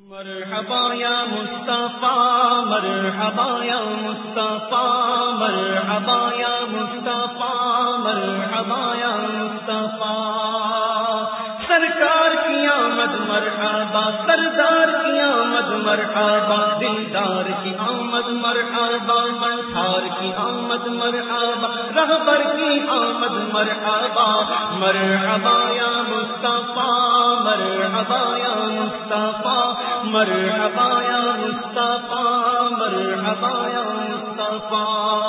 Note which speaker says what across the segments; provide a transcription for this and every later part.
Speaker 1: مرحبا یا مصطفیٰ، مرحبا یا مصطفیٰ، مرحبا یا مصطفیٰ، مرحبا یا مصطفیٰ. سرکار کی آمد مرحبا، سردار کی آمد مرحبا، دلدار کی آمد مرحبا منتھار کی آمد مرحبا، رہبر کی آمد مرحبا مرحبا یا مصطفیٰ، مرحبا یا مصطفیٰ. مرحبا یا مصطفیٰ، مرحبا یا مصطفیٰ۔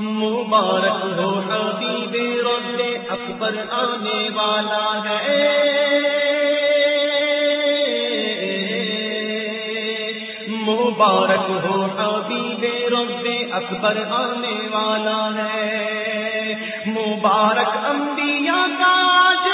Speaker 1: مبارک ہو حبیب رب اکبر آنے والا ہے۔ مبارک ہو حبیب رب اکبر آنے والا ہے۔ مبارک انبیاء کا آج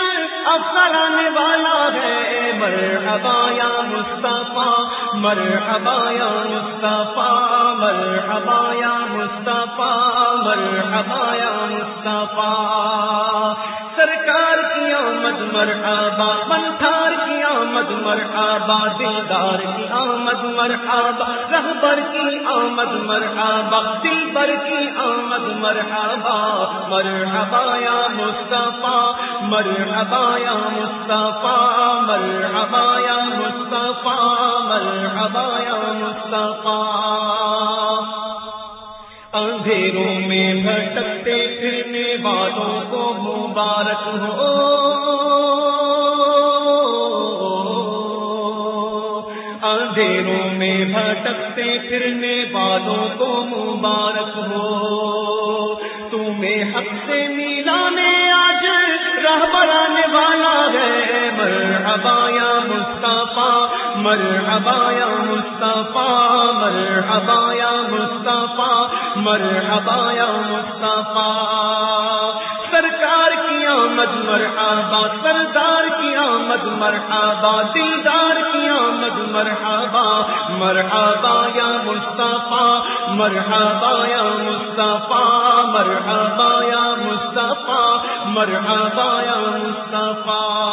Speaker 1: افسر آنے والا ہے۔ مر ابایا مصطفیٰ مر ابایا مصطفیٰ مر ابایا مصطفیٰ مر ابایا مصطفیٰ۔ سرکار کی آمد مرحبا، منتھار کی آمد مرحبا، دلدار کی آمد مرحبا، رہبر کی آمد مرحبا دل کی آمد مرحبا مرحبا یا مصطفیٰ، مرحبا یا مصطفیٰ، مرحبا یا مصطفیٰ، مرحبا یا مصطفیٰ۔ اندھیروں میں بھٹکتے پھرنے والوں کو مبارک ہو اندھیروں میں بھٹکتے پھرنے والوں کو مبارک ہو تمہیں حق سے ملانے آج راہ بنانے والا ہے مرحبا یا مصطفیٰ مرحبا یا مصطفیٰ مرحبا یا مصطفیٰ مرحبا یا مصطفیٰ، سرکار کی آمد مرحبا، سردار کی آمد مرحبا دلدار کی آمد مرحبا مرحبا یا مصطفیٰ، مرحبا یا مصطفیٰ، مرحبا یا مصطفیٰ، مرحبا یا مصطفیٰ۔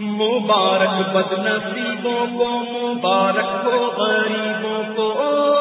Speaker 1: مبارک بد نصیبوں کو، مبارک ہو غریبوں کو۔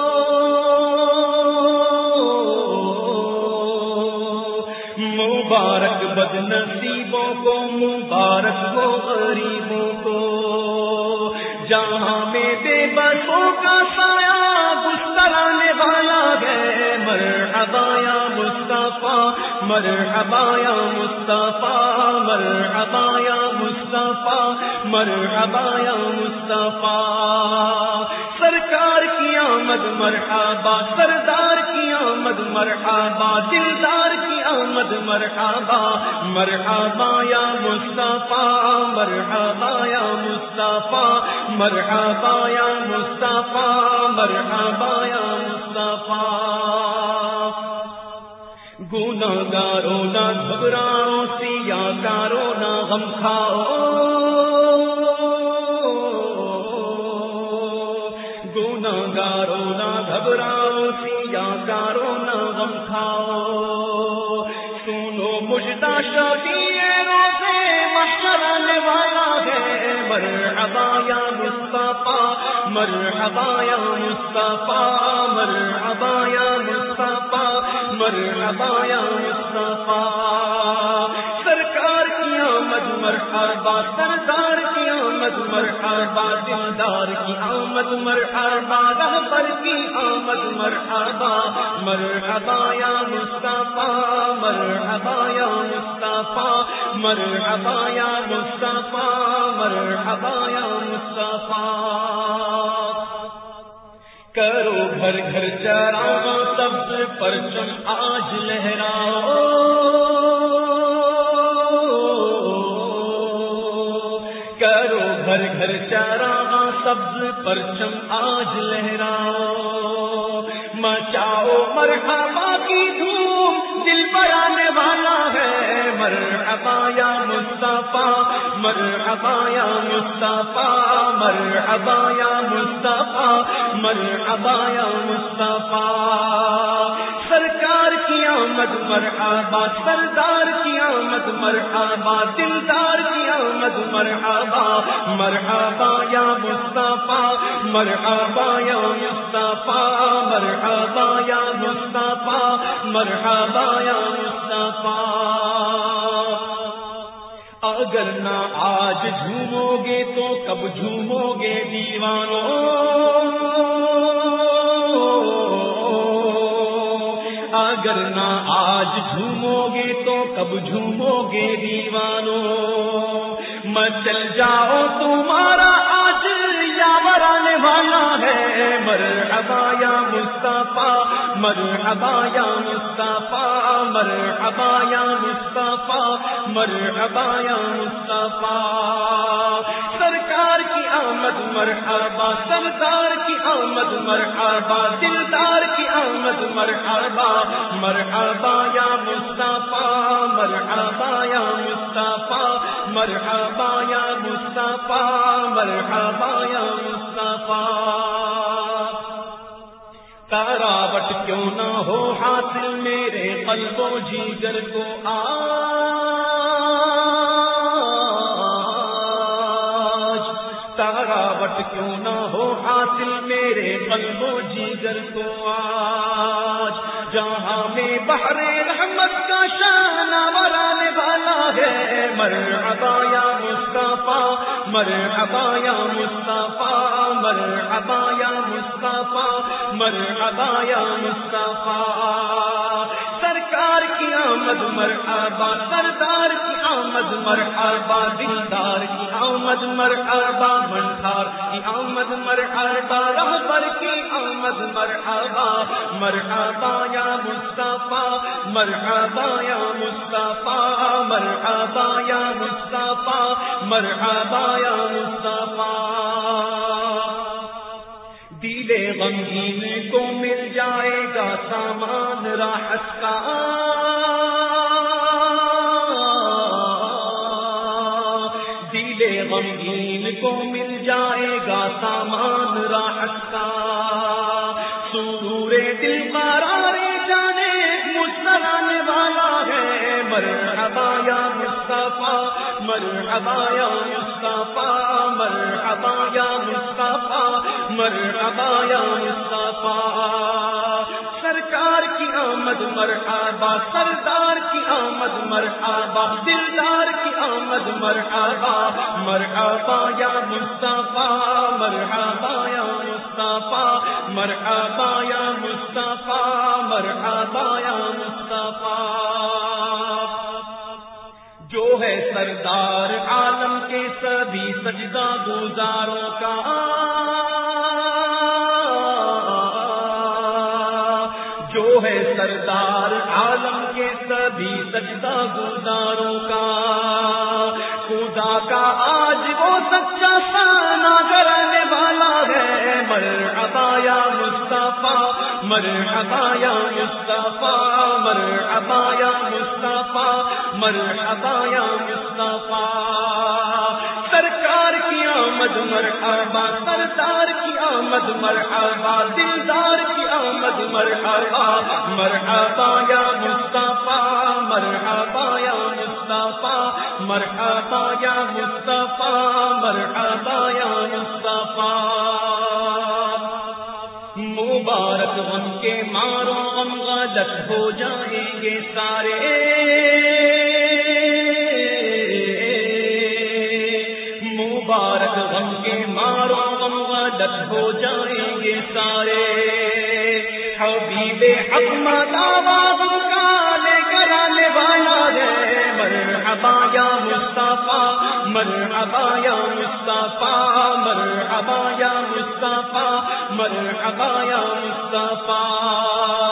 Speaker 1: بد نصیبوں کو، مبارک ہو غریبوں کو۔ جہاں میں بے بسوں کا سایہ گسترانے والا ہے، مرحبا یا مصطفیٰ، مرحبا یا مصطفیٰ، مرحبا یا مصطفیٰ، مرحبا یا مصطفیٰ۔ سرکار کی آمد مرحبا، سردار کی آمد مرحبا، دلدار کی آمد مرحبا مرحبا یا مصطفیٰ، مرحبا یا مصطفیٰ، مرحبا یا مصطفیٰ، مرحبا یا مصطفیٰ. گنا گارو نہ گھبراؤ سیا کارو نہ غم کھاؤ. گنا گارو نہ گھبراؤ سیا کارو نہ غم کھاؤ. یا مصطفیٰ مرحبا یا مصطفیٰ مرحبا یا مصطفیٰ مرحبا یا مصطفیٰ مرحبا سردار کی آمد، مرحبا دلدار کی آمد، مرحبا رہبر کی آمد، مرحبا مرحبا یا مصطفیٰ، مرحبا یا مصطفیٰ، مرحبا یا مصطفیٰ، مرحبا یا مصطفیٰ۔ کرو گھر گھر چراغ سبز پرچم آج لہراؤ۔ گھر گھر سبز پرچم آج لہراؤ۔ مچاؤ مرحبا کی دھوم، دل پر آنے والا ہے۔ مرحبا یا مصطفیٰ، مرحبا یا مصطفیٰ، مرحبا یا مصطفیٰ، مرحبا یا مصطفیٰ۔ کی آمد مرحبا، سردار کی آمد مرحبا، دلدار کی آمد مرحبا مرحبا یا مصطفیٰ، مرحبا یا مصطفیٰ، مرحبا یا مصطفیٰ، مرحبا یا مصطفیٰ. اگر نہ آج جھومو گے تو کب جھومو گے دیوانوں؟ اگر نہ آج جھومو گے تو کب جھومو گے دیوانو۔ میں چل جاؤ تمہارا آج، یا مرانے والا ہے۔ مر ابایا مستفا مر ابایا مستفا مر ابایا مستفا مر ابایا مستفا آمد مرحبا، سردار کی آمد مرحبا، دلدار کی آمد مرحبا مرحبا یا مصطفیٰ، مرحبا یا مصطفیٰ، مرحبا یا مصطفیٰ، مرحبا یا مصطفیٰ۔ تاراوٹ کیوں نہ ہو حاصل میرے قلب و جیگر کو آج قلب و جیگر کو آج جہاں میں بحر رحمت کا شانہ مرانے والا ہے مر ابایا مصطفیٰ مر ابایا مصطفیٰ مر ابایا مصطفیٰ مر ابایا مصطفیٰ۔ سرکار کی آمد مرحبا، سردار کی آمد مرحبا، دلدار کی آمد مرحبا منار کی آمد مرحبا، رہبر کی آمد مرحبا مرحبا یا مصطفیٰ، مرحبا یا مصطفیٰ، مرحبا یا مصطفیٰ، مرحبا یا مصطفیٰ۔ دیلے غمگین کو مل جائے گا سامان راحت کا۔ دیلے غمگین کو مل جائے گا سامان راحت کا۔ سورے دل قرار جانے مسکرانے والا ہے۔ مر ابایا مصطفیٰ مر ابایا مصطفیٰ مر ابایا مصطفیٰ مر ابایا مصطفیٰ۔ سرکار کی آمد مرحبا، سردار کی آمد مرحبا، دلدار کی آمد مرحبا۔ مرحبا یا مصطفیٰ، مرحبا یا مصطفیٰ۔ مرحبا یا مصطفیٰ، مرحبا یا مصطفیٰ۔ جو ہے سردار عالم کے سبھی سجدہ گزاروں کا۔ سردار عالم کے سبھی سجدہ گزاروں کا۔ خدا کا آج وہ سچا سانا کرنے والا ہے۔ مر ابایا مصطفیٰ مر ابایا مصطفیٰ مر ابایا مصطفیٰ مر ابایا مصطفیٰ۔ آمد مرحبا، سردار کی آمد مرحبا، دلدار کی آمد مرحبا مرحبا یا مصطفیٰ، مرحبا یا مصطفیٰ، مرحبا یا مصطفیٰ، مرحبا یا مصطفیٰ۔ مبارک غم کے مارو غم غلط ہو جائیں گے سارے۔ غلط ہو جائیں گے سارے۔ حبیب احمد آواز کا لے کر آنے والا ہے۔ مرحبا یا مصطفیٰ، مرحبا یا مصطفیٰ، مرحبا یا مصطفیٰ، مرحبا یا مصطفیٰ۔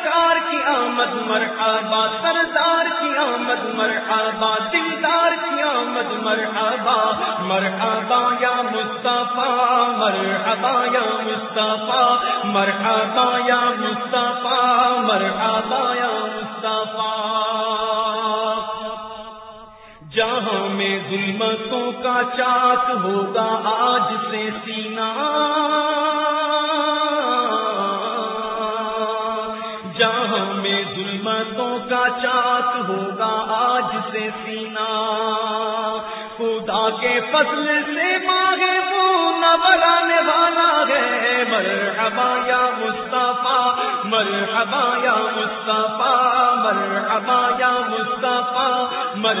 Speaker 1: سرکار کی آمد مرحبا، سردار کی آمد مرحبا دلدار کی آمد مرحبا مرحبا یا مصطفیٰ، مرحبا یا مصطفیٰ، مرحبا یا مصطفیٰ، مرحبا یا مصطفیٰ۔ جہاں میں ظلمتوں کا چاک ہوگا، آج سے سینا ظلمتوں کا چاک ہوگا آج سے سینا۔ خدا کے فصل سے مانگے وہ نہ بلانے والا ہے۔ مر یا مصطفیٰ مر یا مصطفیٰ مر یا مصطفیٰ مر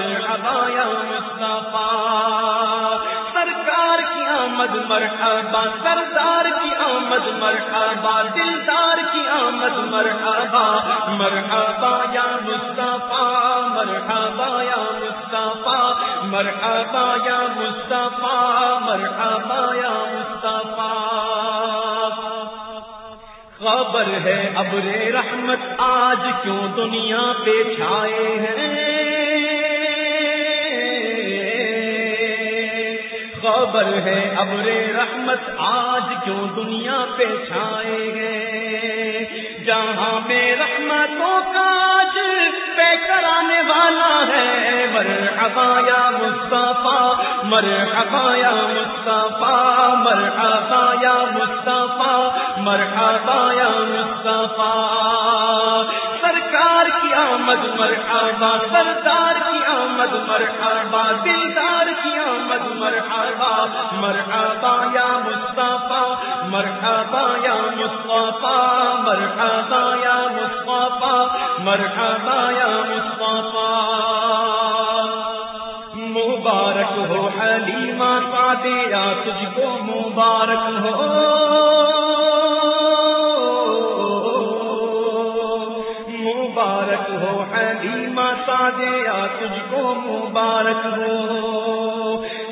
Speaker 1: یا مصطفیٰ۔ سرکار کی آمد مرحبا، سردار کی آمد مرحبا، دلدار کی آمد مرحبا مرحبا یا مصطفیٰ، مرحبا یا مصطفیٰ، مرحبا یا مصطفیٰ، مرحبا یا مصطفیٰ۔ خبر ہے ابر رحمت آج کیوں دنیا پہ چھائے ہیں؟ خبر ہے، ابر رحمت آج کیوں دنیا پہ چھائے ہیں جہاں میں رحمتوں کا پہ کرانے والا ہے مر ابایا مصطفیٰ مر ابایا مصطفیٰ مر ابایا مصطفیٰ مر ابایا مصطفیٰ۔ سرکار کی آمد مر آبا سردار کی آمد مر آبا دلدار کی آمد مر آبا مر آبایا مصطفیٰ مر آبایا مصطفیٰ مر آبایا مصطفیٰ مر آبایا مبارک ہو حلیمہ سادیا تجھ کو مبارک ہو. مبارک ہو حلیمہ سادیا تجھ کو مبارک ہو.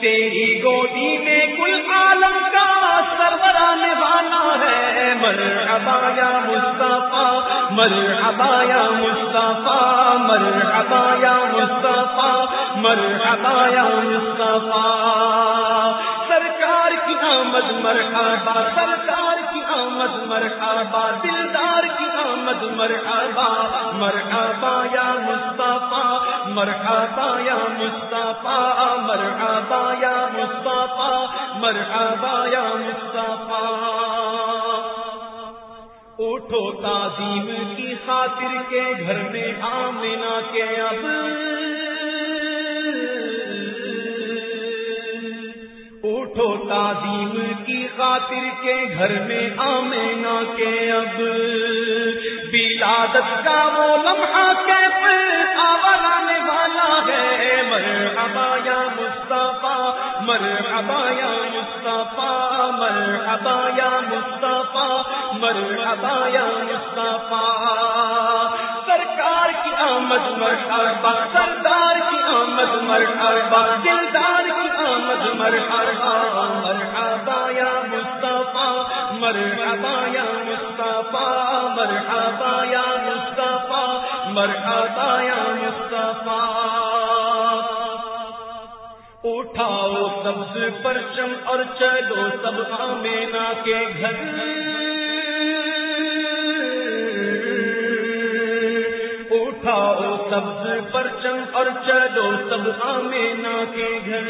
Speaker 1: تیری گودی میں کل عالم کا سربرانے والا ہے۔ مر ابایا مصطفیٰ مر ابایا مصطفیٰ مر ابایا مصطفیٰ مر ابایا مصطفیٰ۔ سرکار کی آمد مرحبا، سرکار کی آمد مرحبا، دلدار آمد مرحبا مرحبا یا مصطفیٰ، مرحبا یا مصطفیٰ، مرحبا یا مصطفیٰ، مرحبا یا مصطفیٰ. اٹھو تعظیم کی خاطر کے گھر میں آمنا کے اب۔ اٹھو تعظیم کی خاطر کے گھر میں آمنا کے اب۔ بلادت کا وہ لمحہ کے آنے والا ہے۔ مر ابایا مصطفیٰ مر ابایا مصطفیٰ مر ابایا مصطفیٰ مر ابایا مصطفیٰ۔ سرکار کی آمد مرحبا، سردار کی آمد مرحبا، دلدار کی آمد مرحبا مرحبا۔ مرحبا یا مصطفیٰ، مرحبا یا مصطفیٰ، مرحبا یا مصطفیٰ۔ اٹھاؤ سبز پرچم اور چلو سب آمینا کے گھر۔ اٹھاؤ سبز پرچم اور چلو سب آمینا کے گھر۔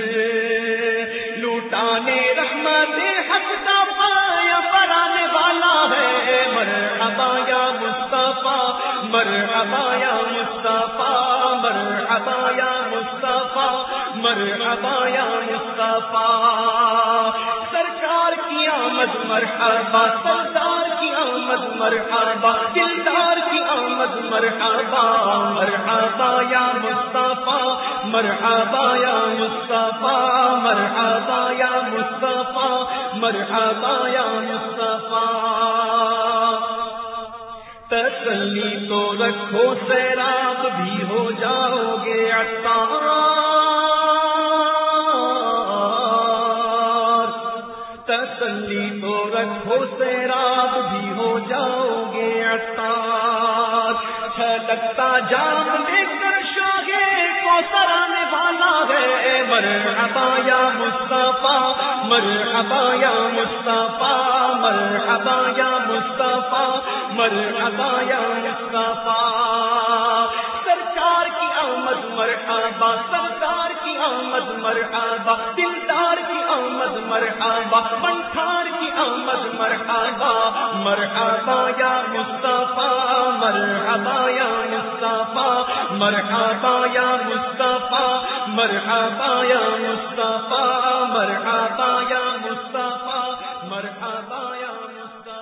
Speaker 1: لوٹانے رحمت ہے۔ مر ابایا مصطفیٰ مر ابایا مصطفیٰ مر ابایا مصطفیٰ مر ابایا مصطفیٰ۔ سرکار کی آمد مرحبا سلطان مرحبا دلدار کی آمد مرحبا مرحبا یا مصطفیٰ، مرحبا یا مصطفیٰ، مرحبا یا مصطفیٰ، مرحبا یا مصطفیٰ۔ تسلی تو رکھو، سیراب بھی ہو جاؤ گے تسلی چھلکتا جام لے کر شاہے کو سرانے والا ہے۔ مر ابایا مصطفیٰ مر ابایا مصطفیٰ مر ابایا مصطفیٰ مر ابایا مصطفیٰ۔ سرکار کی آمد مرحبا، سرکار سب آمد مرحبا، دلدار کی آمد مرحبا پنکھار کی آمد مرحبا مرحبا یا مصطفیٰ، مرحبا یا مصطفیٰ، مرحبا یا مصطفیٰ، مرحبا یا مصطفیٰ، مرحبا یا مصطفیٰ۔